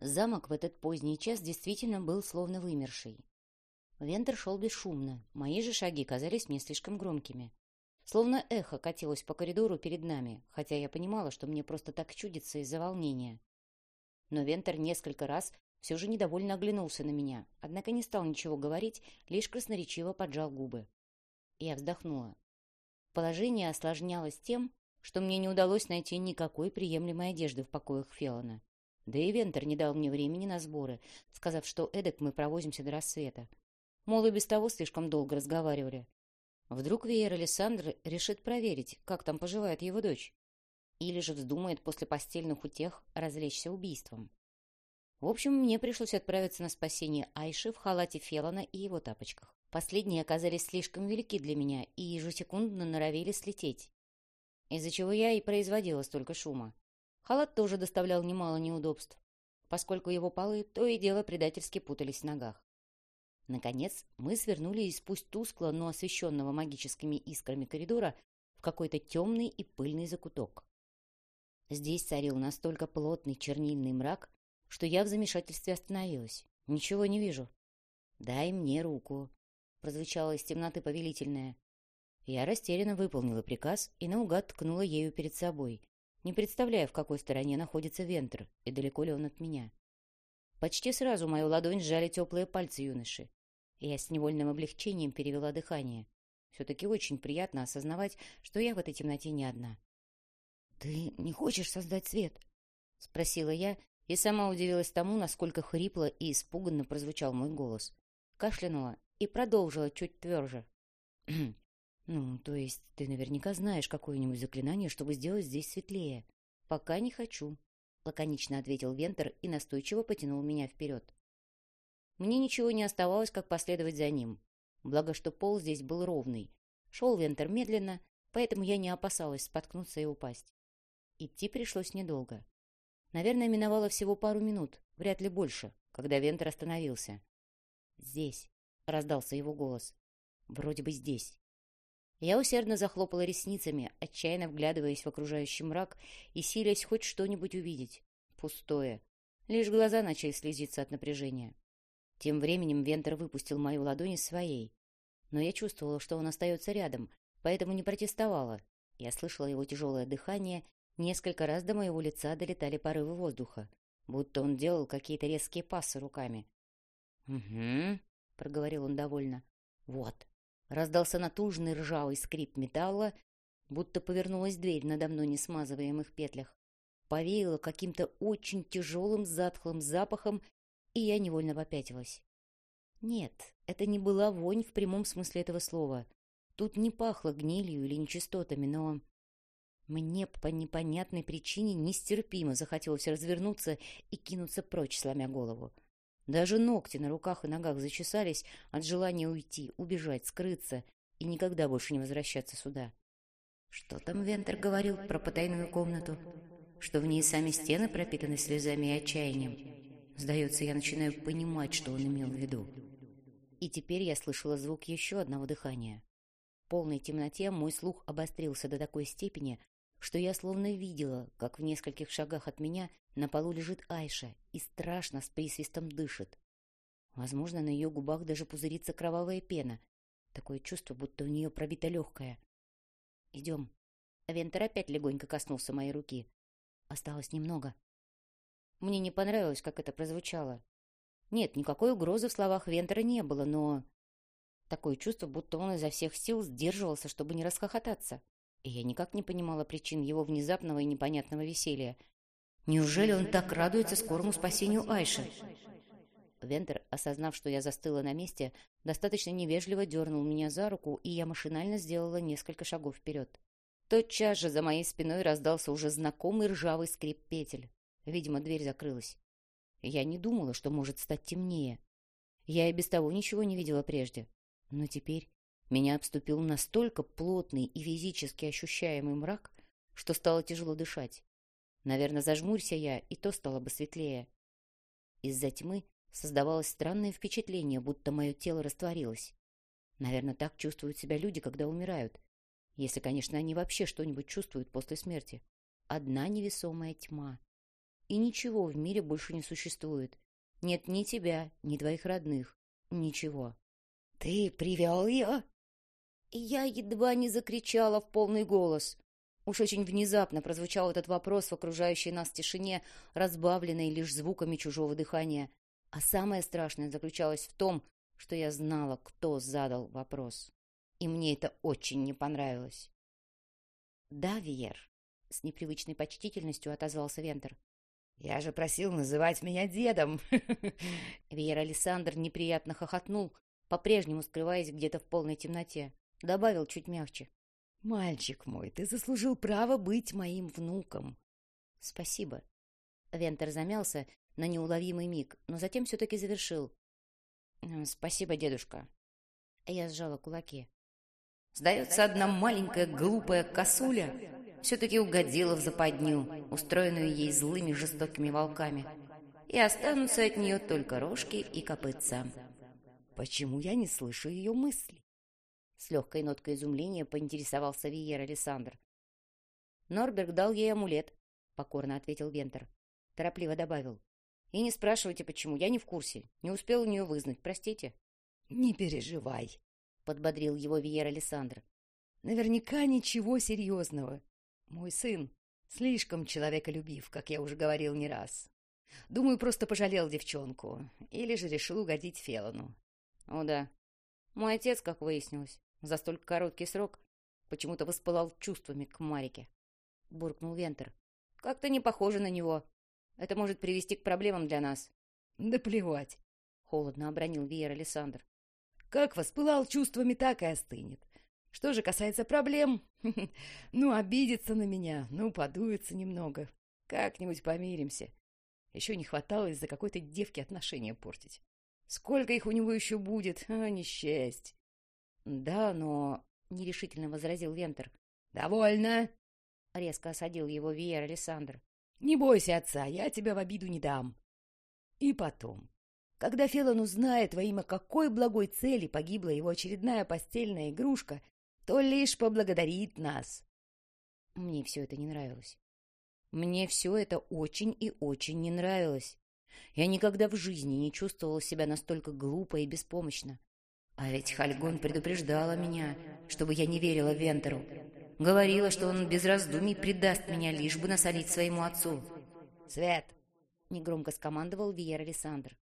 Замок в этот поздний час действительно был словно вымерший. Вентер шел бесшумно, мои же шаги казались мне слишком громкими. Словно эхо катилось по коридору перед нами, хотя я понимала, что мне просто так чудится из-за волнения. Но Вентер несколько раз все же недовольно оглянулся на меня, однако не стал ничего говорить, лишь красноречиво поджал губы. Я вздохнула. Положение осложнялось тем, что мне не удалось найти никакой приемлемой одежды в покоях Феллона. Да и Вентер не дал мне времени на сборы, сказав, что эдак мы провозимся до рассвета. Мол, и без того слишком долго разговаривали. Вдруг Веер Александр решит проверить, как там поживает его дочь. Или же вздумает после постельных утех развлечься убийством. В общем, мне пришлось отправиться на спасение Айши в халате Фелана и его тапочках. Последние оказались слишком велики для меня и ежесекундно норовили слететь. Из-за чего я и производила столько шума. Халат тоже доставлял немало неудобств, поскольку его полы то и дело предательски путались в ногах. Наконец, мы свернули из пусть тускло, но освещенного магическими искрами коридора в какой-то темный и пыльный закуток. Здесь царил настолько плотный чернильный мрак, что я в замешательстве остановилась. Ничего не вижу. «Дай мне руку», — прозвучало из темноты повелительное. Я растерянно выполнила приказ и наугад ткнула ею перед собой, не представляя, в какой стороне находится Вентр и далеко ли он от меня. Почти сразу мою ладонь сжали теплые пальцы юноши. Я с невольным облегчением перевела дыхание. Все-таки очень приятно осознавать, что я в этой темноте не одна. — Ты не хочешь создать свет? — спросила я, и сама удивилась тому, насколько хрипло и испуганно прозвучал мой голос. Кашлянула и продолжила чуть тверже. — Ну, то есть ты наверняка знаешь какое-нибудь заклинание, чтобы сделать здесь светлее. — Пока не хочу, — лаконично ответил Вентер и настойчиво потянул меня вперед. Мне ничего не оставалось, как последовать за ним. Благо, что пол здесь был ровный. Шел Вентер медленно, поэтому я не опасалась споткнуться и упасть. Идти пришлось недолго. Наверное, миновало всего пару минут, вряд ли больше, когда Вентер остановился. «Здесь», — раздался его голос. «Вроде бы здесь». Я усердно захлопала ресницами, отчаянно вглядываясь в окружающий мрак и силясь хоть что-нибудь увидеть. Пустое. Лишь глаза начали слезиться от напряжения. Тем временем Вентер выпустил мою ладонь из своей. Но я чувствовала, что он остается рядом, поэтому не протестовала. Я слышала его тяжелое дыхание, несколько раз до моего лица долетали порывы воздуха, будто он делал какие-то резкие пассы руками. «Угу», — проговорил он довольно. «Вот». Раздался натужный ржавый скрип металла, будто повернулась дверь надо мной несмазываемых петлях. Повеяло каким-то очень тяжелым затхлым запахом и я невольно попятилась. Нет, это не была вонь в прямом смысле этого слова. Тут не пахло гнилью или нечистотами, но... Мне по непонятной причине нестерпимо захотелось развернуться и кинуться прочь, сломя голову. Даже ногти на руках и ногах зачесались от желания уйти, убежать, скрыться и никогда больше не возвращаться сюда. Что там Вентер говорил про потайную комнату? Что в ней сами стены пропитаны слезами и отчаянием? Сдается, я начинаю понимать, что он имел в виду. И теперь я слышала звук еще одного дыхания. В полной темноте мой слух обострился до такой степени, что я словно видела, как в нескольких шагах от меня на полу лежит Айша и страшно с присвистом дышит. Возможно, на ее губах даже пузырится кровавая пена. Такое чувство, будто у нее пробито легкое. «Идем». Вентер опять легонько коснулся моей руки. «Осталось немного». Мне не понравилось, как это прозвучало. Нет, никакой угрозы в словах Вентера не было, но... Такое чувство, будто он изо всех сил сдерживался, чтобы не расхохотаться. И я никак не понимала причин его внезапного и непонятного веселья. Неужели он так радуется скорому спасению Айши? Вентер, осознав, что я застыла на месте, достаточно невежливо дернул меня за руку, и я машинально сделала несколько шагов вперед. Тотчас же за моей спиной раздался уже знакомый ржавый скрип петель. Видимо, дверь закрылась. Я не думала, что может стать темнее. Я и без того ничего не видела прежде. Но теперь меня обступил настолько плотный и физически ощущаемый мрак, что стало тяжело дышать. Наверное, зажмурься я, и то стало бы светлее. Из-за тьмы создавалось странное впечатление, будто мое тело растворилось. Наверное, так чувствуют себя люди, когда умирают. Если, конечно, они вообще что-нибудь чувствуют после смерти. Одна невесомая тьма. и ничего в мире больше не существует. Нет ни тебя, ни твоих родных. Ничего. «Ты привел ее?» Я едва не закричала в полный голос. Уж очень внезапно прозвучал этот вопрос в окружающей нас тишине, разбавленной лишь звуками чужого дыхания. А самое страшное заключалось в том, что я знала, кто задал вопрос. И мне это очень не понравилось. «Да, Виер», — с непривычной почтительностью отозвался Вентер. «Я же просил называть меня дедом!» Виер Александр неприятно хохотнул, по-прежнему скрываясь где-то в полной темноте. Добавил чуть мягче. «Мальчик мой, ты заслужил право быть моим внуком!» «Спасибо». Вентер замялся на неуловимый миг, но затем все-таки завершил. «Спасибо, дедушка». Я сжала кулаки. Сдается одна маленькая глупая косуля все-таки угодила в западню, устроенную ей злыми жестокими волками, и останутся от нее только рожки и копытца. Почему я не слышу ее мысли? С легкой ноткой изумления поинтересовался Виер Александр. Норберг дал ей амулет, покорно ответил Вентер. Торопливо добавил. И не спрашивайте, почему, я не в курсе. Не успел у нее вызнать, простите. Не переживай, подбодрил его Виер Александр. Наверняка ничего серьезного. Мой сын слишком человеколюбив, как я уже говорил не раз. Думаю, просто пожалел девчонку. Или же решил угодить Фелону. О да. Мой отец, как выяснилось, за столь короткий срок почему-то воспылал чувствами к Марике. Буркнул Вентер. Как-то не похоже на него. Это может привести к проблемам для нас. Да плевать. Холодно обронил Виер Александр. Как воспылал чувствами, так и остынет. Что же касается проблем, ну, обидится на меня, ну, подуется немного. Как-нибудь помиримся. Еще не хватало из-за какой-то девки отношения портить. Сколько их у него еще будет? А, несчастье. Да, но... — нерешительно возразил Вентер. «Довольно!» — резко осадил его Виер Александр. «Не бойся, отца, я тебя в обиду не дам. И потом, когда Фелон узнает, во имя какой благой цели погибла его очередная постельная игрушка, то лишь поблагодарит нас. Мне все это не нравилось. Мне все это очень и очень не нравилось. Я никогда в жизни не чувствовала себя настолько глупо и беспомощно. А ведь Хальгон предупреждала меня, чтобы я не верила Вентеру. Говорила, что он без раздумий предаст меня, лишь бы насолить своему отцу. «Свет!» — негромко скомандовал Виер Александр.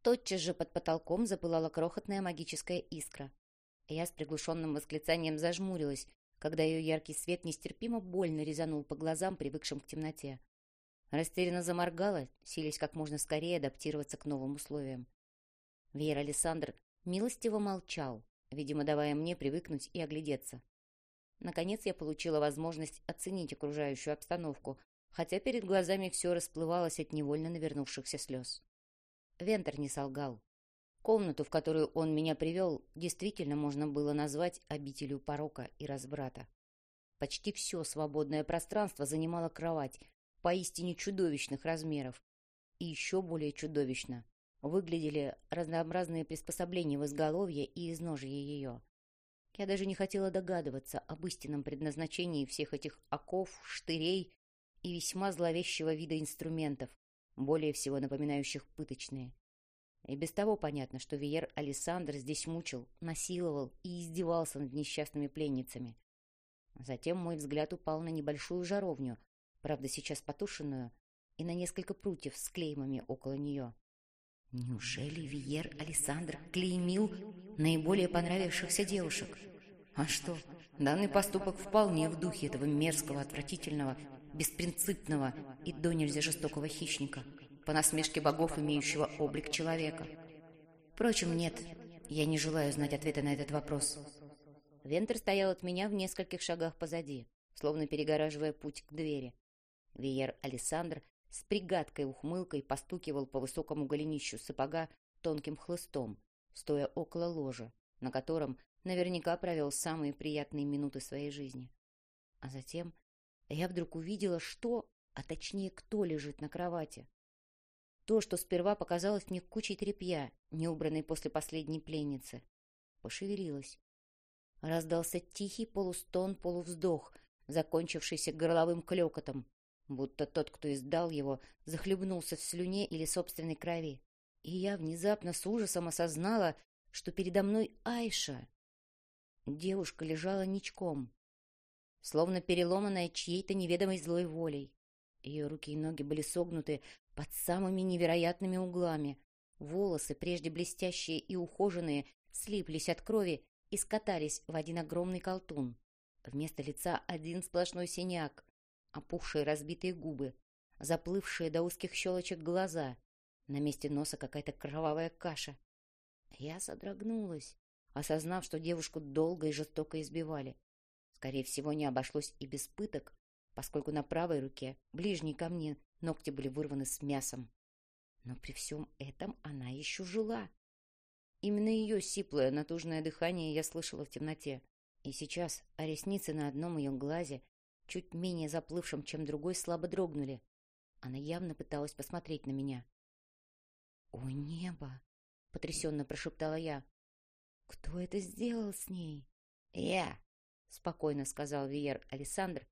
Тотчас же под потолком запылала крохотная магическая искра. Я с приглушенным восклицанием зажмурилась, когда ее яркий свет нестерпимо больно резанул по глазам, привыкшим к темноте. Растерянно заморгала, силясь как можно скорее адаптироваться к новым условиям. Веер Александр милостиво молчал, видимо, давая мне привыкнуть и оглядеться. Наконец я получила возможность оценить окружающую обстановку, хотя перед глазами все расплывалось от невольно навернувшихся слез. Вентер не солгал. Комнату, в которую он меня привел, действительно можно было назвать обителью порока и разбрата. Почти все свободное пространство занимала кровать, поистине чудовищных размеров. И еще более чудовищно выглядели разнообразные приспособления в изголовье и изножье ее. Я даже не хотела догадываться об истинном предназначении всех этих оков, штырей и весьма зловещего вида инструментов, более всего напоминающих пыточные. И без того понятно, что Виер Александр здесь мучил, насиловал и издевался над несчастными пленницами. Затем мой взгляд упал на небольшую жаровню, правда, сейчас потушенную, и на несколько прутьев с клеймами около нее. Неужели Виер Александр клеймил наиболее понравившихся девушек? А что, данный поступок вполне в духе этого мерзкого, отвратительного, беспринципного и до нельзя жестокого хищника — по насмешке богов, имеющего облик человека. Впрочем, нет, я не желаю знать ответа на этот вопрос. Вентер стоял от меня в нескольких шагах позади, словно перегораживая путь к двери. Виер Александр с пригадкой ухмылкой постукивал по высокому голенищу сапога тонким хлыстом, стоя около ложа, на котором наверняка провел самые приятные минуты своей жизни. А затем я вдруг увидела, что, а точнее, кто лежит на кровати. То, что сперва показалось мне кучей тряпья, не убранной после последней пленницы, пошевелилось. Раздался тихий полустон-полувздох, закончившийся горловым клёкотом, будто тот, кто издал его, захлебнулся в слюне или собственной крови. И я внезапно с ужасом осознала, что передо мной Айша. Девушка лежала ничком, словно переломанная чьей-то неведомой злой волей. Ее руки и ноги были согнуты под самыми невероятными углами. Волосы, прежде блестящие и ухоженные, слиплись от крови и скатались в один огромный колтун. Вместо лица один сплошной синяк, опухшие разбитые губы, заплывшие до узких щелочек глаза. На месте носа какая-то кровавая каша. Я содрогнулась, осознав, что девушку долго и жестоко избивали. Скорее всего, не обошлось и без пыток, поскольку на правой руке, ближней ко мне, ногти были вырваны с мясом. Но при всем этом она еще жила. Именно ее сиплое, натужное дыхание я слышала в темноте. И сейчас, а ресницы на одном ее глазе, чуть менее заплывшем, чем другой, слабо дрогнули. Она явно пыталась посмотреть на меня. «О, небо!» — потрясенно прошептала я. «Кто это сделал с ней?» «Я!» — спокойно сказал Виер Александр,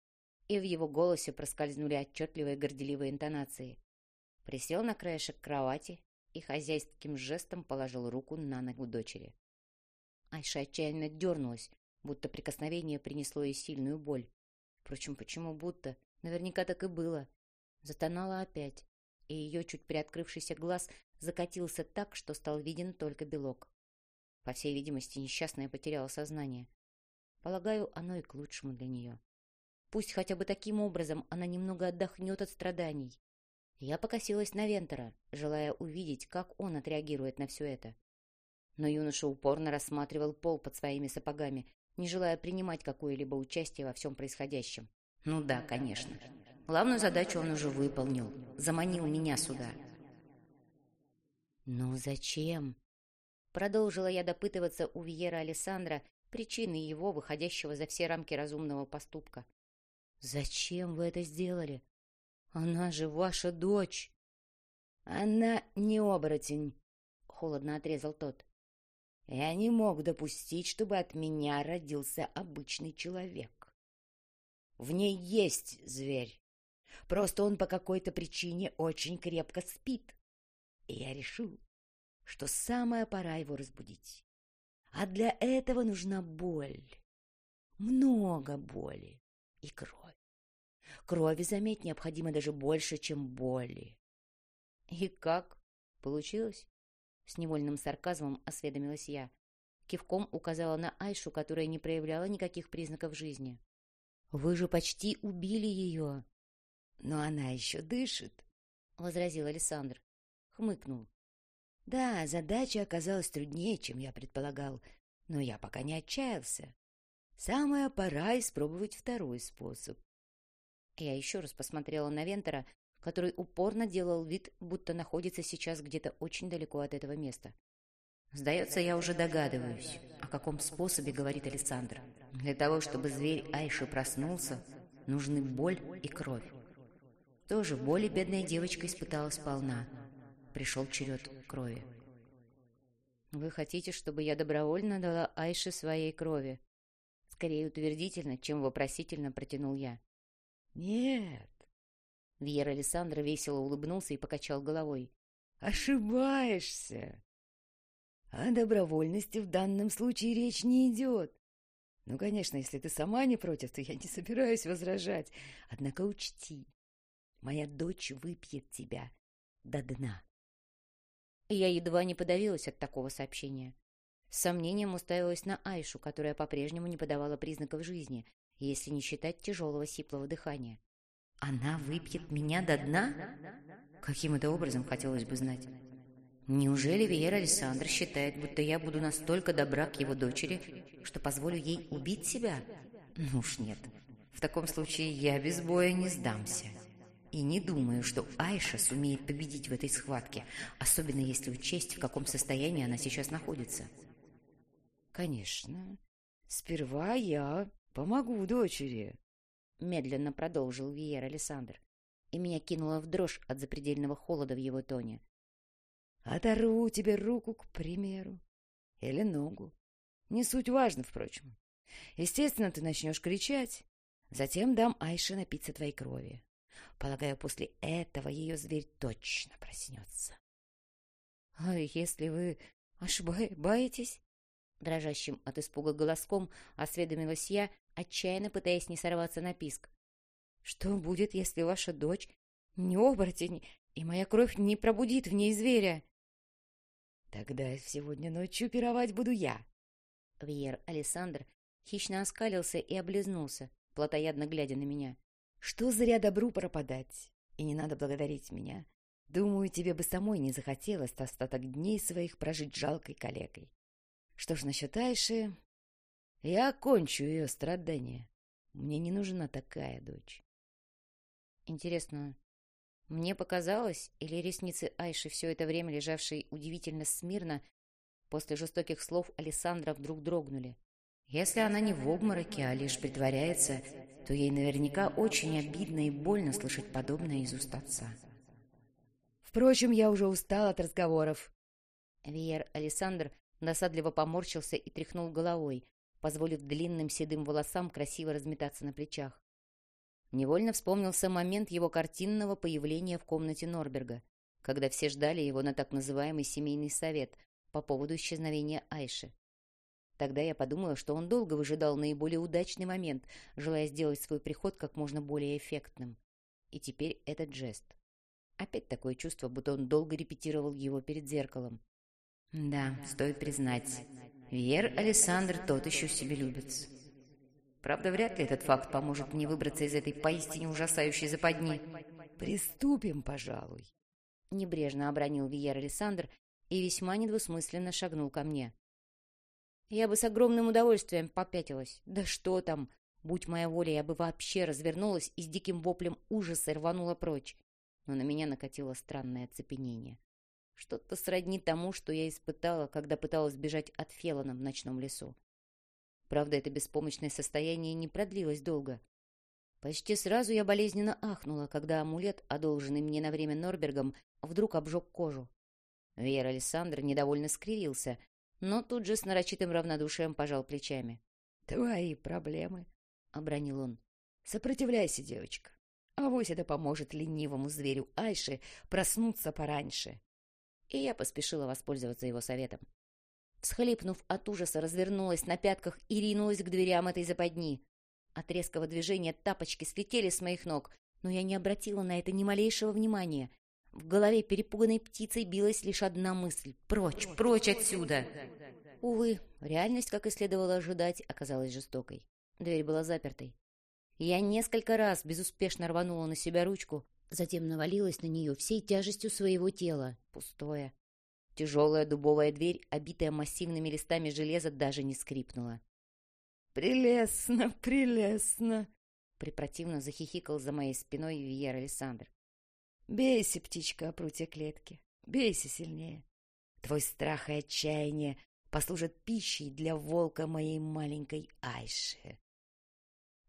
и в его голосе проскользнули отчетливые горделивые интонации. Присел на краешек кровати и хозяйским жестом положил руку на ногу дочери. Айша отчаянно дернулась, будто прикосновение принесло ей сильную боль. Впрочем, почему будто? Наверняка так и было. Затонала опять, и ее чуть приоткрывшийся глаз закатился так, что стал виден только белок. По всей видимости, несчастная потеряла сознание. Полагаю, оно и к лучшему для нее. Пусть хотя бы таким образом она немного отдохнет от страданий. Я покосилась на Вентера, желая увидеть, как он отреагирует на все это. Но юноша упорно рассматривал пол под своими сапогами, не желая принимать какое-либо участие во всем происходящем. Ну да, конечно. Главную задачу он уже выполнил. Заманил меня сюда. «Ну зачем?» Продолжила я допытываться у Вьера Александра причины его, выходящего за все рамки разумного поступка. «Зачем вы это сделали? Она же ваша дочь!» «Она не оборотень», — холодно отрезал тот. «Я не мог допустить, чтобы от меня родился обычный человек. В ней есть зверь, просто он по какой-то причине очень крепко спит. И я решил, что самая пора его разбудить. А для этого нужна боль, много боли и кровь. Крови, заметь, необходимо даже больше, чем боли. И как? Получилось? С невольным сарказмом осведомилась я. Кивком указала на Айшу, которая не проявляла никаких признаков жизни. «Вы же почти убили ее!» «Но она еще дышит», — возразил Александр. Хмыкнул. «Да, задача оказалась труднее, чем я предполагал, но я пока не отчаялся. Самая пора испробовать второй способ. Я еще раз посмотрела на Вентера, который упорно делал вид, будто находится сейчас где-то очень далеко от этого места. «Сдается, я уже догадываюсь, о каком способе говорит Александр. Для того, чтобы зверь Айши проснулся, нужны боль и кровь. Тоже боли бедная девочка испытала сполна. Пришел черед крови. «Вы хотите, чтобы я добровольно дала Айше своей крови?» Скорее утвердительно, чем вопросительно протянул я. «Нет». Вьер Александр весело улыбнулся и покачал головой. «Ошибаешься. О добровольности в данном случае речь не идет. Ну, конечно, если ты сама не против, то я не собираюсь возражать. Однако учти, моя дочь выпьет тебя до дна». Я едва не подавилась от такого сообщения. С сомнением уставилась на Айшу, которая по-прежнему не подавала признаков жизни, если не считать тяжелого сиплого дыхания. «Она выпьет меня до дна?» Каким это образом, хотелось бы знать. Неужели Виера Александр считает, будто я буду настолько добра к его дочери, что позволю ей убить себя? Ну уж нет. В таком случае я без боя не сдамся. И не думаю, что Айша сумеет победить в этой схватке, особенно если учесть, в каком состоянии она сейчас находится. Конечно. Сперва я «Помогу дочери», — медленно продолжил Виер Александр, и меня кинуло в дрожь от запредельного холода в его тоне. «Оторву тебе руку, к примеру, или ногу. Не суть важно, впрочем. Естественно, ты начнешь кричать. Затем дам Айше напиться твоей крови. Полагаю, после этого ее зверь точно проснется. — А если вы ошибаетесь? Дрожащим от испуга голоском осведомилась я, отчаянно пытаясь не сорваться на писк. — Что будет, если ваша дочь не оборотень, и моя кровь не пробудит в ней зверя? — Тогда сегодня ночью пировать буду я. Вьер Александр хищно оскалился и облизнулся, плотоядно глядя на меня. — Что зря добру пропадать? И не надо благодарить меня. Думаю, тебе бы самой не захотелось остаток дней своих прожить жалкой калекой. Что ж насчет Айши? Я окончу ее страдания. Мне не нужна такая дочь. Интересно, мне показалось, или ресницы Айши, все это время лежавшие удивительно смирно, после жестоких слов Александра вдруг дрогнули. Если она не в обмороке, а лишь притворяется, то ей наверняка очень обидно и больно слышать подобное из уст отца. Впрочем, я уже устал от разговоров. Виер Александр досадливо поморщился и тряхнул головой, позволив длинным седым волосам красиво разметаться на плечах. Невольно вспомнился момент его картинного появления в комнате Норберга, когда все ждали его на так называемый семейный совет по поводу исчезновения Айши. Тогда я подумала, что он долго выжидал наиболее удачный момент, желая сделать свой приход как можно более эффектным. И теперь этот жест. Опять такое чувство, будто он долго репетировал его перед зеркалом. Да, стоит признать, Вер Александр тот еще себелюбец. Правда, вряд ли этот факт поможет мне выбраться из этой поистине ужасающей западни. «Приступим, пожалуй», — небрежно обронил Виер Александр и весьма недвусмысленно шагнул ко мне. Я бы с огромным удовольствием попятилась. Да что там! Будь моя воля, я бы вообще развернулась и с диким воплем ужаса рванула прочь. Но на меня накатило странное оцепенение. Что-то сродни тому, что я испытала, когда пыталась бежать от Фелона в ночном лесу. Правда, это беспомощное состояние не продлилось долго. Почти сразу я болезненно ахнула, когда амулет, одолженный мне на время Норбергом, вдруг обжег кожу. Вера Александр недовольно скривился, но тут же с нарочитым равнодушием пожал плечами. — Твои проблемы, — обронил он. — Сопротивляйся, девочка. Авось это поможет ленивому зверю Айше проснуться пораньше и я поспешила воспользоваться его советом. Схлипнув от ужаса, развернулась на пятках и ринулась к дверям этой западни. От резкого движения тапочки слетели с моих ног, но я не обратила на это ни малейшего внимания. В голове перепуганной птицей билась лишь одна мысль — «Прочь, прочь отсюда!» Увы, реальность, как и следовало ожидать, оказалась жестокой. Дверь была запертой. Я несколько раз безуспешно рванула на себя ручку, Затем навалилась на нее всей тяжестью своего тела. Пустое. Тяжелая дубовая дверь, обитая массивными листами железа, даже не скрипнула. «Прелестно, прелестно!» Припротивно захихикал за моей спиной Вьер Александр. «Бейся, птичка, о прутья клетки. Бейся сильнее. Твой страх и отчаяние послужат пищей для волка моей маленькой Айши».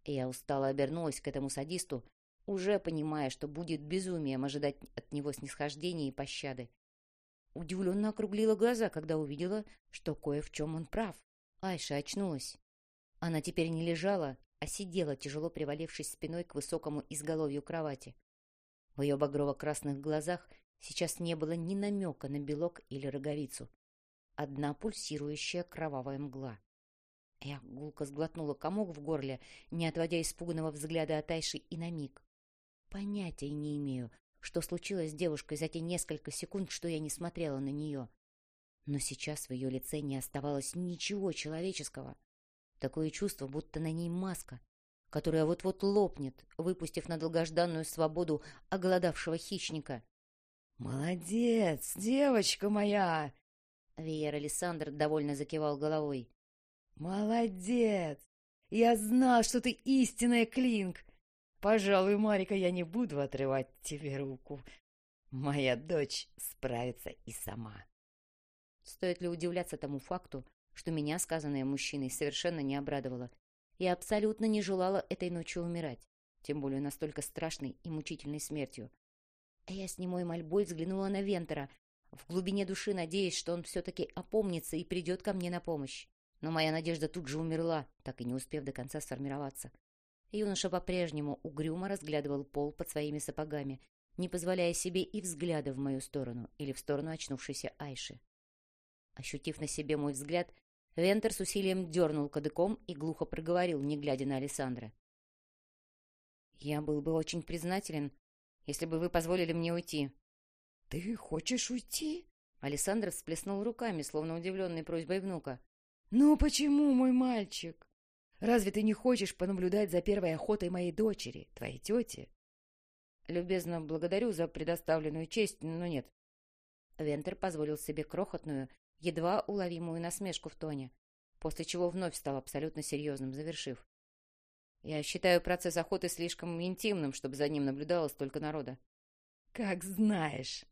Я устало обернулась к этому садисту, уже понимая, что будет безумием ожидать от него снисхождения и пощады. Удивленно округлила глаза, когда увидела, что кое в чем он прав. Айша очнулась. Она теперь не лежала, а сидела, тяжело привалившись спиной к высокому изголовью кровати. В ее багрово-красных глазах сейчас не было ни намека на белок или роговицу. Одна пульсирующая кровавая мгла. Я гулко сглотнула комок в горле, не отводя испуганного взгляда от Айши и на миг. Понятия не имею, что случилось с девушкой за те несколько секунд, что я не смотрела на нее. Но сейчас в ее лице не оставалось ничего человеческого. Такое чувство, будто на ней маска, которая вот-вот лопнет, выпустив на долгожданную свободу оголодавшего хищника. «Молодец, девочка моя!» Виер Александр довольно закивал головой. «Молодец! Я знал, что ты истинная Клинк! Пожалуй, Марика, я не буду отрывать тебе руку. Моя дочь справится и сама. Стоит ли удивляться тому факту, что меня, сказанное мужчиной, совершенно не обрадовало. Я абсолютно не желала этой ночью умирать, тем более настолько страшной и мучительной смертью. А я с немой мольбой взглянула на Вентера, в глубине души надеясь, что он все-таки опомнится и придет ко мне на помощь. Но моя надежда тут же умерла, так и не успев до конца сформироваться. Юноша по-прежнему угрюмо разглядывал пол под своими сапогами, не позволяя себе и взгляда в мою сторону или в сторону очнувшейся Айши. Ощутив на себе мой взгляд, Вентер с усилием дернул кадыком и глухо проговорил, не глядя на Александра. «Я был бы очень признателен, если бы вы позволили мне уйти». «Ты хочешь уйти?» Александр всплеснул руками, словно удивленный просьбой внука. «Ну почему, мой мальчик? Разве ты не хочешь понаблюдать за первой охотой моей дочери, твоей тети? Любезно благодарю за предоставленную честь, но нет. Вентер позволил себе крохотную, едва уловимую насмешку в тоне, после чего вновь стал абсолютно серьезным, завершив. Я считаю процесс охоты слишком интимным, чтобы за ним наблюдало столько народа. Как знаешь.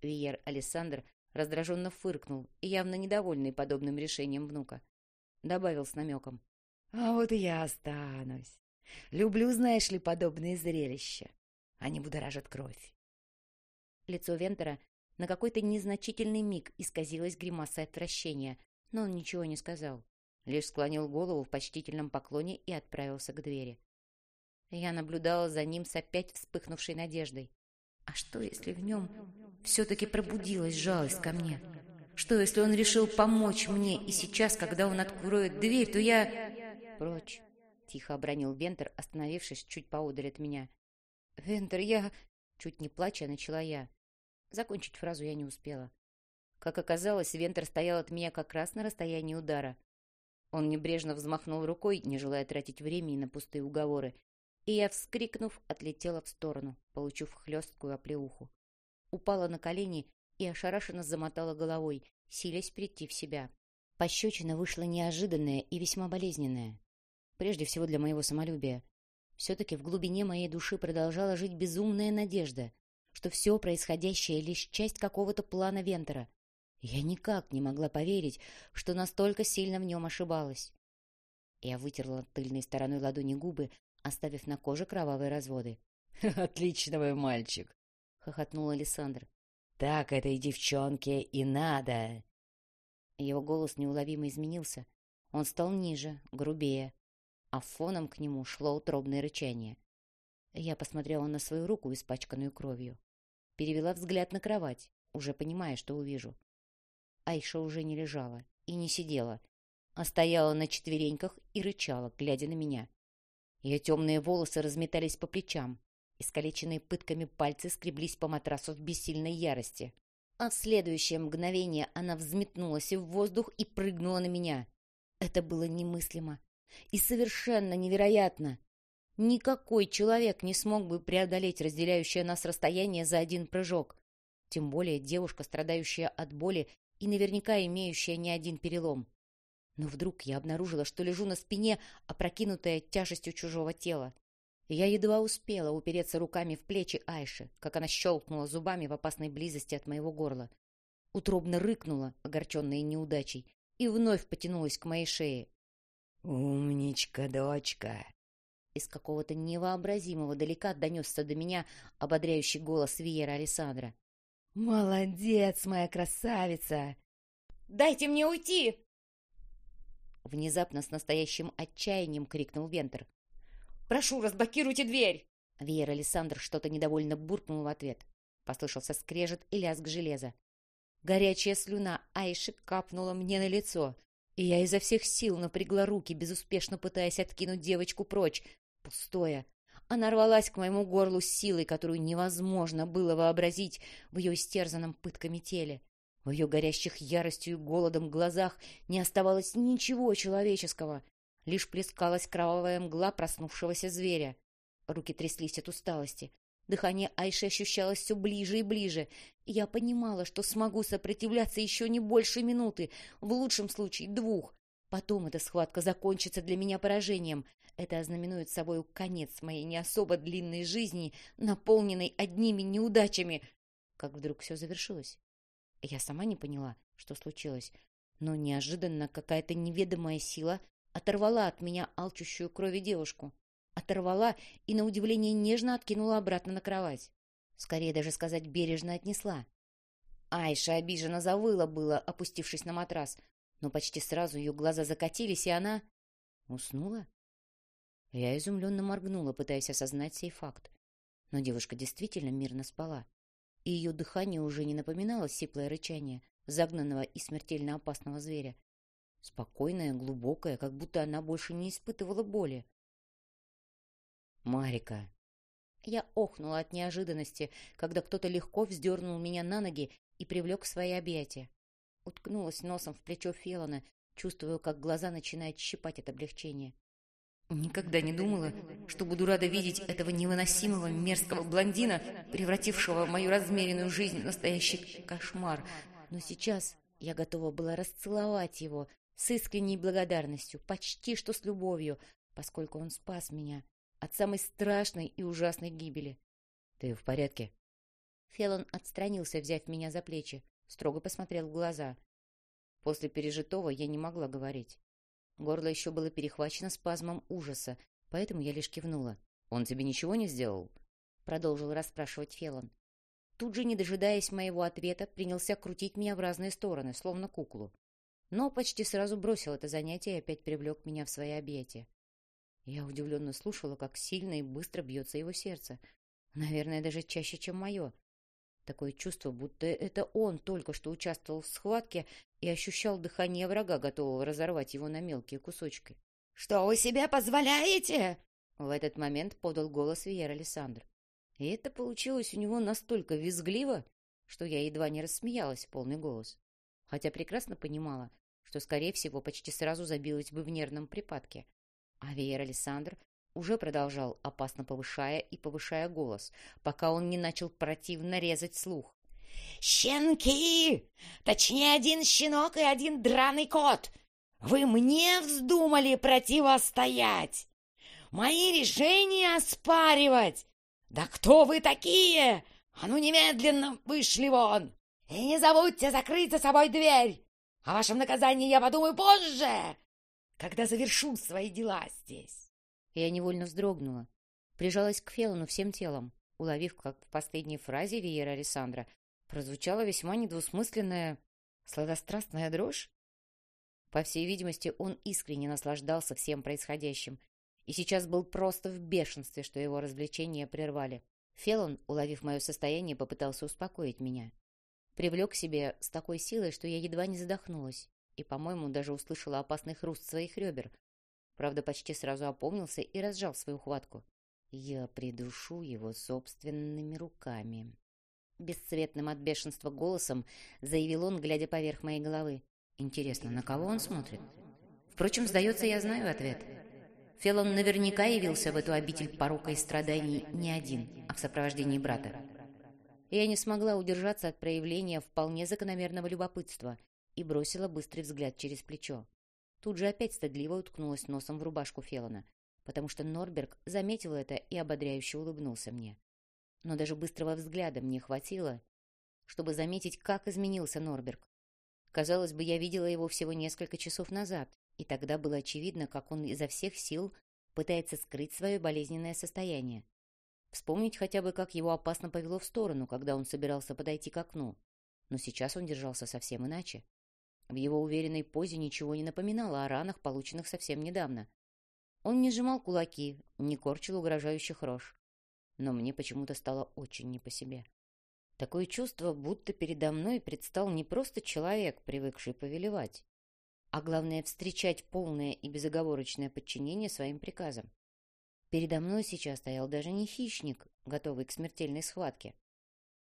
Виер Александр раздраженно фыркнул и явно недовольный подобным решением внука. Добавил с намеком. А вот и я останусь. Люблю, знаешь ли, подобные зрелища. Они будоражат кровь. Лицо Вентера на какой-то незначительный миг исказилось гримасой отвращения, но он ничего не сказал. Лишь склонил голову в почтительном поклоне и отправился к двери. Я наблюдала за ним с опять вспыхнувшей надеждой. А что, если в нем все-таки пробудилась жалость ко мне? Что, если он решил помочь мне, и сейчас, когда он откроет дверь, то я прочь!» — тихо обронил Вентер, остановившись чуть поодаль от меня. «Вентер, я...» — чуть не плача начала я. Закончить фразу я не успела. Как оказалось, Вентер стоял от меня как раз на расстоянии удара. Он небрежно взмахнул рукой, не желая тратить времени на пустые уговоры, и я, вскрикнув, отлетела в сторону, получив хлесткую оплеуху. Упала на колени и ошарашенно замотала головой, силясь прийти в себя. Пощечина вышла неожиданная и весьма болезненная прежде всего для моего самолюбия. Все-таки в глубине моей души продолжала жить безумная надежда, что все происходящее — лишь часть какого-то плана Вентера. Я никак не могла поверить, что настолько сильно в нем ошибалась. Я вытерла тыльной стороной ладони губы, оставив на коже кровавые разводы. — Отлично, мой мальчик! — хохотнул Александр. — Так этой девчонке и надо! Его голос неуловимо изменился. Он стал ниже, грубее, а фоном к нему шло утробное рычание. Я посмотрела на свою руку, испачканную кровью. Перевела взгляд на кровать, уже понимая, что увижу. Айша уже не лежала и не сидела, а стояла на четвереньках и рычала, глядя на меня. Ее темные волосы разметались по плечам, искалеченные пытками пальцы скреблись по матрасу в бессильной ярости. А в следующее мгновение она взметнулась в воздух и прыгнула на меня. Это было немыслимо. И совершенно невероятно. Никакой человек не смог бы преодолеть разделяющее нас расстояние за один прыжок. Тем более девушка, страдающая от боли и наверняка имеющая не один перелом. Но вдруг я обнаружила, что лежу на спине, опрокинутая тяжестью чужого тела. Я едва успела упереться руками в плечи Айши, как она щелкнула зубами в опасной близости от моего горла. Утробно рыкнула, огорченная неудачей, и вновь потянулась к моей шее. «Умничка, дочка!» Из какого-то невообразимого далека донесся до меня ободряющий голос Виера Александра. «Молодец, моя красавица!» «Дайте мне уйти!» Внезапно с настоящим отчаянием крикнул Вентер. «Прошу, разблокируйте дверь!» Виер Александр что-то недовольно буркнул в ответ. Послышался скрежет и лязг железа. Горячая слюна Айши капнула мне на лицо и я изо всех сил напрягла руки, безуспешно пытаясь откинуть девочку прочь. Пустое. Она рвалась к моему горлу с силой, которую невозможно было вообразить в ее истерзанном пытками теле. В ее горящих яростью и голодом глазах не оставалось ничего человеческого. Лишь плескалась кровавая мгла проснувшегося зверя. Руки тряслись от усталости. Дыхание Айши ощущалось все ближе и ближе. Я понимала, что смогу сопротивляться еще не больше минуты, в лучшем случае двух. Потом эта схватка закончится для меня поражением. Это ознаменует собой конец моей не особо длинной жизни, наполненной одними неудачами. Как вдруг все завершилось. Я сама не поняла, что случилось, но неожиданно какая-то неведомая сила оторвала от меня алчущую крови девушку оторвала и, на удивление, нежно откинула обратно на кровать. Скорее даже сказать, бережно отнесла. Айша обиженно завыла было, опустившись на матрас, но почти сразу ее глаза закатились, и она... Уснула? Я изумленно моргнула, пытаясь осознать сей факт. Но девушка действительно мирно спала, и ее дыхание уже не напоминало сиплое рычание загнанного и смертельно опасного зверя. Спокойное, глубокое, как будто она больше не испытывала боли. «Марика!» Я охнула от неожиданности, когда кто-то легко вздернул меня на ноги и привлек в свои объятия. Уткнулась носом в плечо Фелона, чувствуя, как глаза начинают щипать от облегчения. Никогда не думала, что буду рада видеть этого невыносимого мерзкого блондина, превратившего мою размеренную жизнь в настоящий кошмар. Но сейчас я готова была расцеловать его с искренней благодарностью, почти что с любовью, поскольку он спас меня от самой страшной и ужасной гибели. — Ты в порядке? Фелон отстранился, взяв меня за плечи, строго посмотрел в глаза. После пережитого я не могла говорить. Горло еще было перехвачено спазмом ужаса, поэтому я лишь кивнула. «Он тебе ничего не сделал?» Продолжил расспрашивать Фелон. Тут же, не дожидаясь моего ответа, принялся крутить меня в разные стороны, словно куклу. Но почти сразу бросил это занятие и опять привлек меня в свои объятия. Я удивленно слушала, как сильно и быстро бьется его сердце. Наверное, даже чаще, чем мое. Такое чувство, будто это он только что участвовал в схватке и ощущал дыхание врага, готового разорвать его на мелкие кусочки. «Что вы себе позволяете?» В этот момент подал голос Вьер Александр. И это получилось у него настолько визгливо, что я едва не рассмеялась в полный голос. Хотя прекрасно понимала, что, скорее всего, почти сразу забилась бы в нервном припадке. А Вьер Александр уже продолжал, опасно повышая и повышая голос, пока он не начал противно резать слух. «Щенки! Точнее, один щенок и один драный кот! Вы мне вздумали противостоять! Мои решения оспаривать! Да кто вы такие? А ну немедленно вышли вон! И не забудьте закрыть за собой дверь! О вашем наказании я подумаю позже, когда завершу свои дела здесь!» Я невольно вздрогнула. Прижалась к Фелону всем телом, уловив, как в последней фразе Виера Александра прозвучала весьма недвусмысленная, сладострастная дрожь. По всей видимости, он искренне наслаждался всем происходящим и сейчас был просто в бешенстве, что его развлечения прервали. Фелон, уловив мое состояние, попытался успокоить меня. Привлек к себе с такой силой, что я едва не задохнулась и, по-моему, даже услышала опасный хруст своих ребер, Правда, почти сразу опомнился и разжал свою хватку. «Я придушу его собственными руками». Бесцветным от бешенства голосом заявил он, глядя поверх моей головы. «Интересно, на кого он смотрит?» Впрочем, сдается, я знаю ответ. Фелон наверняка явился в эту обитель порока и страданий не один, а в сопровождении брата. Я не смогла удержаться от проявления вполне закономерного любопытства и бросила быстрый взгляд через плечо. Тут же опять стыдливо уткнулась носом в рубашку Фелона, потому что Норберг заметил это и ободряюще улыбнулся мне. Но даже быстрого взгляда мне хватило, чтобы заметить, как изменился Норберг. Казалось бы, я видела его всего несколько часов назад, и тогда было очевидно, как он изо всех сил пытается скрыть свое болезненное состояние. Вспомнить хотя бы, как его опасно повело в сторону, когда он собирался подойти к окну. Но сейчас он держался совсем иначе. В его уверенной позе ничего не напоминало о ранах, полученных совсем недавно. Он не сжимал кулаки, не корчил угрожающих рож. Но мне почему-то стало очень не по себе. Такое чувство, будто передо мной предстал не просто человек, привыкший повелевать, а главное — встречать полное и безоговорочное подчинение своим приказам. Передо мной сейчас стоял даже не хищник, готовый к смертельной схватке.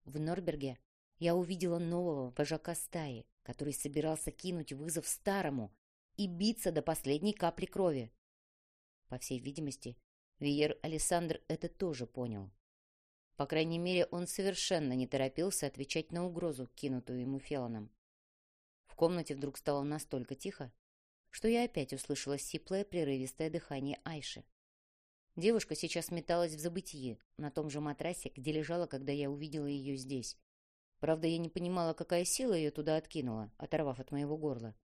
В Норберге я увидела нового вожака стаи, который собирался кинуть вызов старому и биться до последней капли крови. По всей видимости, Виер Александр это тоже понял. По крайней мере, он совершенно не торопился отвечать на угрозу, кинутую ему Фелоном. В комнате вдруг стало настолько тихо, что я опять услышала сиплое прерывистое дыхание Айши. Девушка сейчас металась в забытии, на том же матрасе, где лежала, когда я увидела ее здесь, Правда, я не понимала, какая сила ее туда откинула, оторвав от моего горла.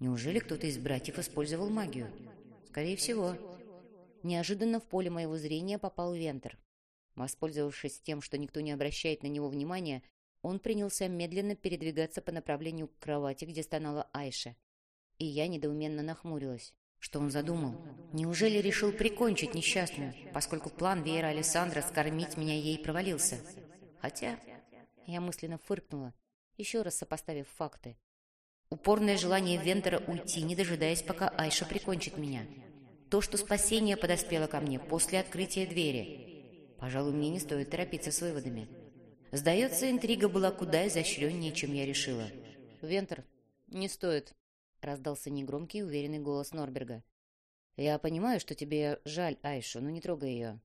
Неужели кто-то из братьев использовал магию? Скорее всего. Неожиданно в поле моего зрения попал Вентер. Воспользовавшись тем, что никто не обращает на него внимания, он принялся медленно передвигаться по направлению к кровати, где стонала Айша. И я недоуменно нахмурилась. Что он задумал? Неужели решил прикончить несчастную, поскольку план Веера Александра скормить меня ей провалился? Хотя я мысленно фыркнула, еще раз сопоставив факты. Упорное желание Вентера уйти, не дожидаясь, пока Айша прикончит меня. То, что спасение подоспело ко мне после открытия двери. Пожалуй, мне не стоит торопиться с выводами. Сдается, интрига была куда изощреннее, чем я решила. «Вентер, не стоит», — раздался негромкий, уверенный голос Норберга. «Я понимаю, что тебе жаль Айшу, но не трогай ее.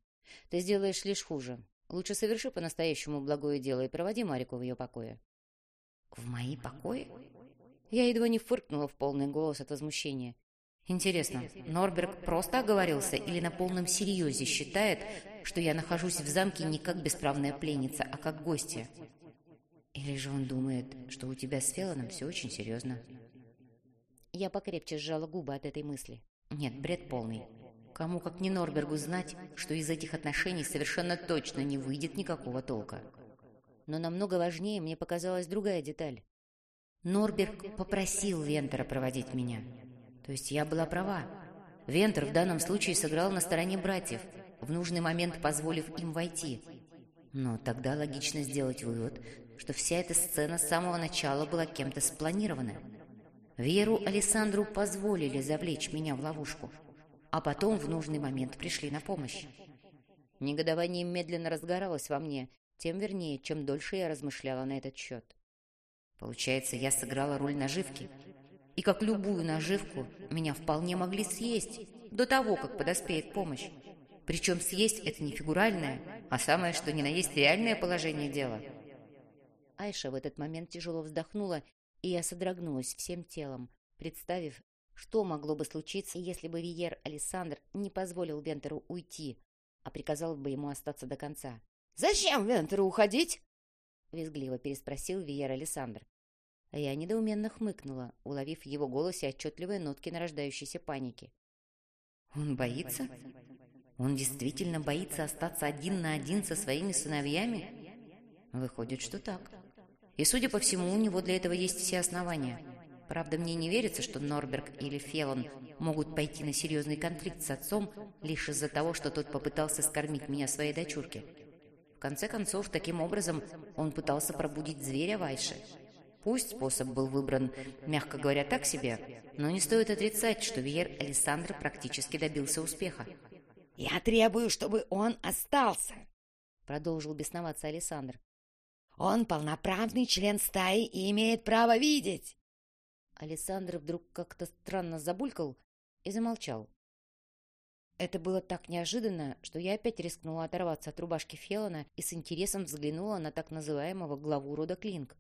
Ты сделаешь лишь хуже. Лучше соверши по-настоящему благое дело и проводи Марику в ее покое». «В мои покои?» Я едва не фыркнула в полный голос от возмущения. Интересно, Норберг просто оговорился или на полном серьезе считает, что я нахожусь в замке не как бесправная пленница, а как гостья? Или же он думает, что у тебя с Феллоном все очень серьезно? Я покрепче сжала губы от этой мысли. Нет, бред полный. Кому как не Норбергу знать, что из этих отношений совершенно точно не выйдет никакого толка. Но намного важнее мне показалась другая деталь. Норберг попросил Вентера проводить меня. То есть я была права. Вентер в данном случае сыграл на стороне братьев, в нужный момент позволив им войти. Но тогда логично сделать вывод, что вся эта сцена с самого начала была кем-то спланирована. Веру Александру позволили завлечь меня в ловушку, а потом в нужный момент пришли на помощь. Негодование медленно разгоралось во мне, тем вернее, чем дольше я размышляла на этот счет. Получается, я сыграла роль наживки. И как любую наживку, меня вполне могли съесть до того, как подоспеет помощь. Причем съесть это не фигуральное, а самое что ни на есть реальное положение дела. Айша в этот момент тяжело вздохнула, и я содрогнулась всем телом, представив, что могло бы случиться, если бы Виер Александр не позволил Вентеру уйти, а приказал бы ему остаться до конца. «Зачем Вентеру уходить?» — визгливо переспросил Виер Александр. Я недоуменно хмыкнула, уловив в его голосе отчетливые нотки нарождающейся паники. «Он боится? Он действительно боится остаться один на один со своими сыновьями?» «Выходит, что так. И, судя по всему, у него для этого есть все основания. Правда, мне не верится, что Норберг или Фелон могут пойти на серьезный конфликт с отцом лишь из-за того, что тот попытался скормить меня своей дочурке. В конце концов, таким образом он пытался пробудить зверя Вайши. Пусть способ был выбран, мягко говоря, так себе, но не стоит отрицать, что Виер Александр практически добился успеха. «Я требую, чтобы он остался», — продолжил бесноваться Александр. «Он полноправный член стаи и имеет право видеть». Александр вдруг как-то странно забулькал и замолчал. Это было так неожиданно, что я опять рискнула оторваться от рубашки Феллона и с интересом взглянула на так называемого главу рода Клинк.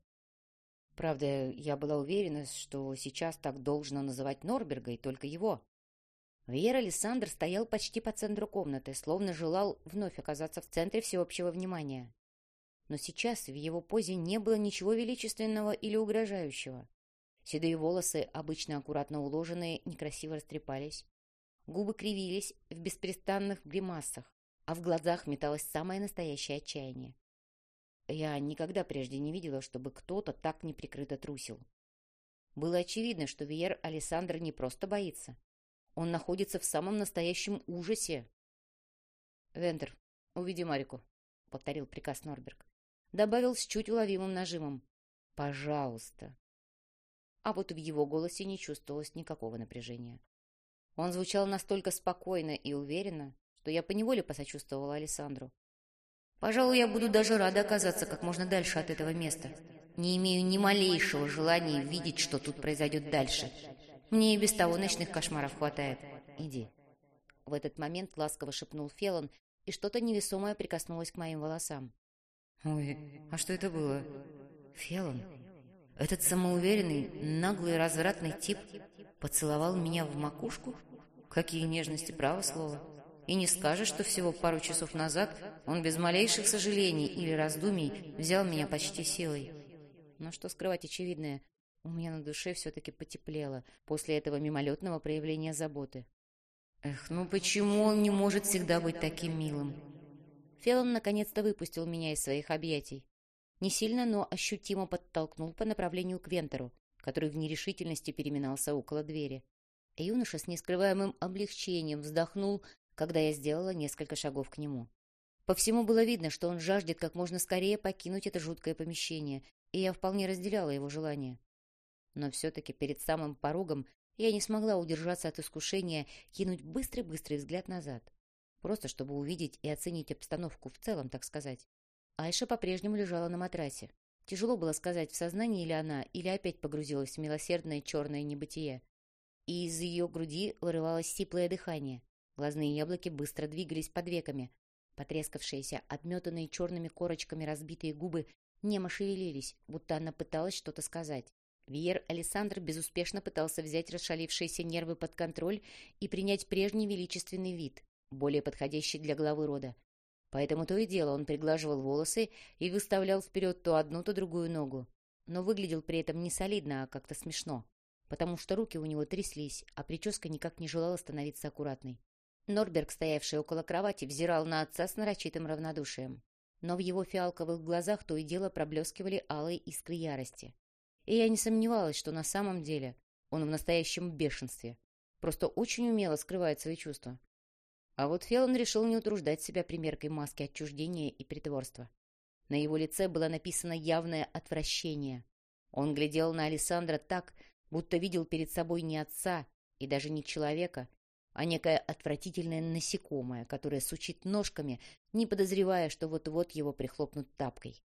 Правда, я была уверена, что сейчас так должно называть Норберга и только его. Вьер Александр стоял почти по центру комнаты, словно желал вновь оказаться в центре всеобщего внимания. Но сейчас в его позе не было ничего величественного или угрожающего. Седые волосы, обычно аккуратно уложенные, некрасиво растрепались. Губы кривились в беспрестанных гримасах, а в глазах металось самое настоящее отчаяние. Я никогда прежде не видела, чтобы кто-то так неприкрыто трусил. Было очевидно, что Виер Александр не просто боится. Он находится в самом настоящем ужасе. «Вентер, уведи Марику», — повторил приказ Норберг. Добавил с чуть уловимым нажимом. «Пожалуйста». А вот в его голосе не чувствовалось никакого напряжения. Он звучал настолько спокойно и уверенно, что я поневоле посочувствовала Александру. Пожалуй, я буду даже рада оказаться как можно дальше от этого места. Не имею ни малейшего желания видеть, что тут произойдет дальше. Мне и без того ночных кошмаров хватает. Иди. В этот момент ласково шепнул Фелон, и что-то невесомое прикоснулось к моим волосам. Ой, а что это было? Фелон? Этот самоуверенный, наглый, развратный тип поцеловал меня в макушку? Какие нежности, право слово. И не скажешь, что всего пару часов назад он без малейших сожалений или раздумий взял меня почти силой. Но что скрывать очевидное, у меня на душе все-таки потеплело после этого мимолетного проявления заботы. Эх, ну почему он не может всегда быть таким милым? Фелон наконец-то выпустил меня из своих объятий. Не сильно, но ощутимо подтолкнул по направлению к Вентеру, который в нерешительности переминался около двери. Юноша с нескрываемым облегчением вздохнул, когда я сделала несколько шагов к нему. По всему было видно, что он жаждет как можно скорее покинуть это жуткое помещение, и я вполне разделяла его желание. Но все-таки перед самым порогом я не смогла удержаться от искушения кинуть быстрый-быстрый взгляд назад. Просто чтобы увидеть и оценить обстановку в целом, так сказать. Айша по-прежнему лежала на матрасе. Тяжело было сказать, в сознании ли она, или опять погрузилась в милосердное черное небытие. И из ее груди вырывалось сиплое дыхание. Глазные яблоки быстро двигались под веками. Потрескавшиеся, обметанные черными корочками разбитые губы немо шевелились, будто она пыталась что-то сказать. Виер Александр безуспешно пытался взять расшалившиеся нервы под контроль и принять прежний величественный вид, более подходящий для главы рода. Поэтому то и дело он приглаживал волосы и выставлял вперед то одну, то другую ногу. Но выглядел при этом не солидно, а как-то смешно, потому что руки у него тряслись, а прическа никак не желала становиться аккуратной. Норберг, стоявший около кровати, взирал на отца с нарочитым равнодушием. Но в его фиалковых глазах то и дело проблескивали алые искры ярости. И я не сомневалась, что на самом деле он в настоящем бешенстве. Просто очень умело скрывает свои чувства. А вот Феллон решил не утруждать себя примеркой маски отчуждения и притворства. На его лице было написано явное отвращение. Он глядел на Александра так, будто видел перед собой не отца и даже не человека, а некое отвратительное насекомое, которое сучит ножками, не подозревая, что вот-вот его прихлопнут тапкой.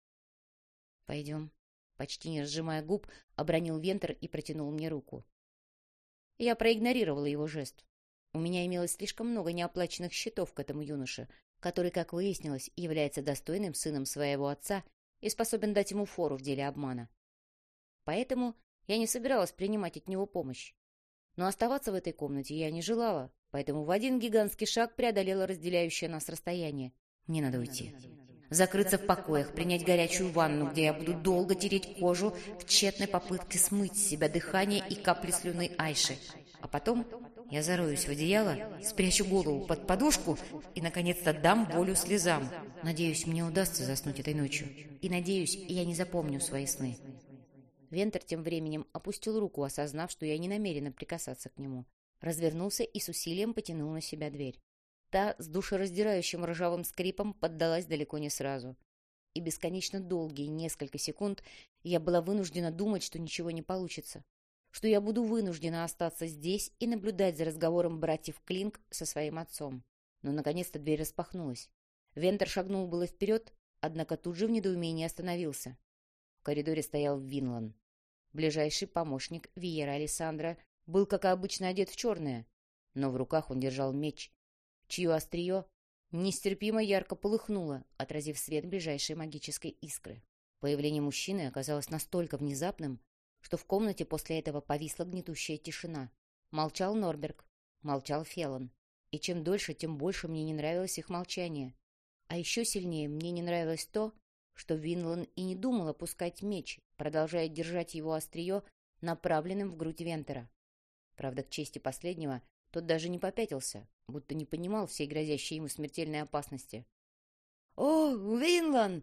«Пойдем», — почти не разжимая губ, обронил Вентер и протянул мне руку. Я проигнорировала его жест. У меня имелось слишком много неоплаченных счетов к этому юноше, который, как выяснилось, является достойным сыном своего отца и способен дать ему фору в деле обмана. Поэтому я не собиралась принимать от него помощь. Но оставаться в этой комнате я не желала, поэтому в один гигантский шаг преодолела разделяющее нас расстояние. Мне надо уйти. Закрыться в покоях, принять горячую ванну, где я буду долго тереть кожу в тщетной попытке смыть с себя дыхание и капли слюны Айши. А потом я зароюсь в одеяло, спрячу голову под подушку и, наконец-то, дам волю слезам. Надеюсь, мне удастся заснуть этой ночью. И, надеюсь, я не запомню свои сны. Вентер тем временем опустил руку, осознав, что я не намерена прикасаться к нему. Развернулся и с усилием потянул на себя дверь. Та с душераздирающим ржавым скрипом поддалась далеко не сразу. И бесконечно долгие несколько секунд я была вынуждена думать, что ничего не получится что я буду вынуждена остаться здесь и наблюдать за разговором братьев Клинк со своим отцом. Но, наконец-то, дверь распахнулась. Вентер шагнул было вперед, однако тут же в недоумении остановился. В коридоре стоял Винлан. Ближайший помощник Виера Александра был, как обычно, одет в черное, но в руках он держал меч, чье острие нестерпимо ярко полыхнуло, отразив свет ближайшей магической искры. Появление мужчины оказалось настолько внезапным, что в комнате после этого повисла гнетущая тишина. Молчал Норберг, молчал Фелон. И чем дольше, тем больше мне не нравилось их молчание. А еще сильнее мне не нравилось то, что Винлан и не думал опускать меч, продолжая держать его острие направленным в грудь Вентера. Правда, к чести последнего, тот даже не попятился, будто не понимал всей грозящей ему смертельной опасности. «О, Винлан!»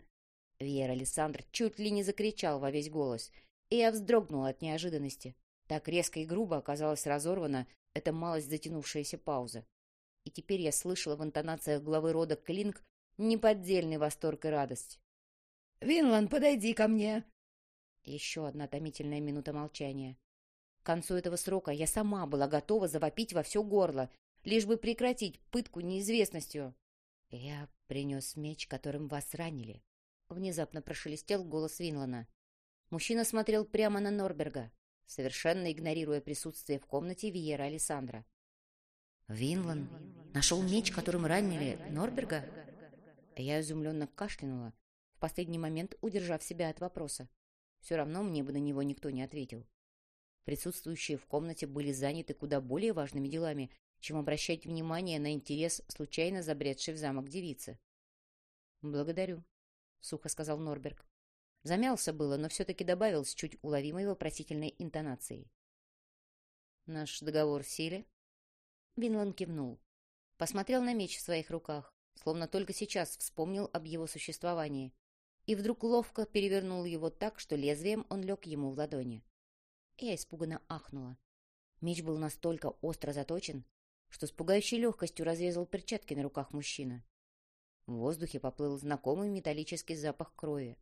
Вьер Александр чуть ли не закричал во весь голос — и я вздрогнула от неожиданности. Так резко и грубо оказалась разорвана эта малость затянувшаяся пауза. И теперь я слышала в интонациях главы рода Клинк неподдельный восторг и радость. «Винлан, подойди ко мне!» Еще одна томительная минута молчания. К концу этого срока я сама была готова завопить во все горло, лишь бы прекратить пытку неизвестностью. «Я принес меч, которым вас ранили», — внезапно прошелестел голос Винлана. Мужчина смотрел прямо на Норберга, совершенно игнорируя присутствие в комнате Виера Александра. «Винлан нашел меч, которым ранили Норберга?» Я изумленно кашлянула, в последний момент удержав себя от вопроса. Все равно мне бы на него никто не ответил. Присутствующие в комнате были заняты куда более важными делами, чем обращать внимание на интерес случайно забредшей в замок девицы. «Благодарю», — сухо сказал Норберг. Замялся было, но все-таки добавил с чуть уловимой вопросительной интонацией. «Наш договор в силе?» Винлан кивнул. Посмотрел на меч в своих руках, словно только сейчас вспомнил об его существовании, и вдруг ловко перевернул его так, что лезвием он лег ему в ладони. Я испуганно ахнула. Меч был настолько остро заточен, что с пугающей легкостью разрезал перчатки на руках мужчины. В воздухе поплыл знакомый металлический запах крови.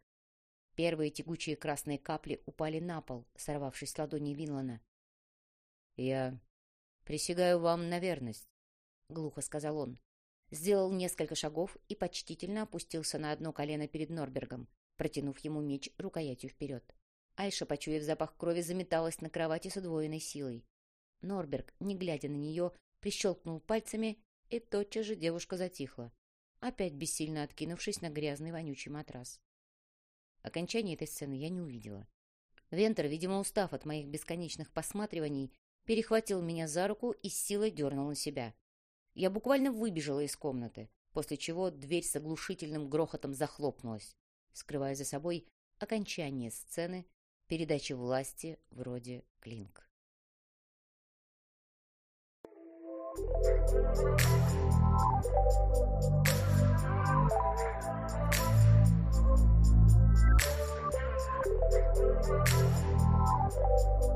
Первые тягучие красные капли упали на пол, сорвавшись с ладони Винлана. — Я присягаю вам на верность, — глухо сказал он. Сделал несколько шагов и почтительно опустился на одно колено перед Норбергом, протянув ему меч рукоятью вперед. Айша, почуяв запах крови, заметалась на кровати с удвоенной силой. Норберг, не глядя на нее, прищелкнул пальцами, и тотчас же девушка затихла, опять бессильно откинувшись на грязный вонючий матрас. Окончания этой сцены я не увидела. Вентер, видимо, устав от моих бесконечных посматриваний, перехватил меня за руку и с силой дернул на себя. Я буквально выбежала из комнаты, после чего дверь с оглушительным грохотом захлопнулась, скрывая за собой окончание сцены передачи власти вроде Клинк. Thank you.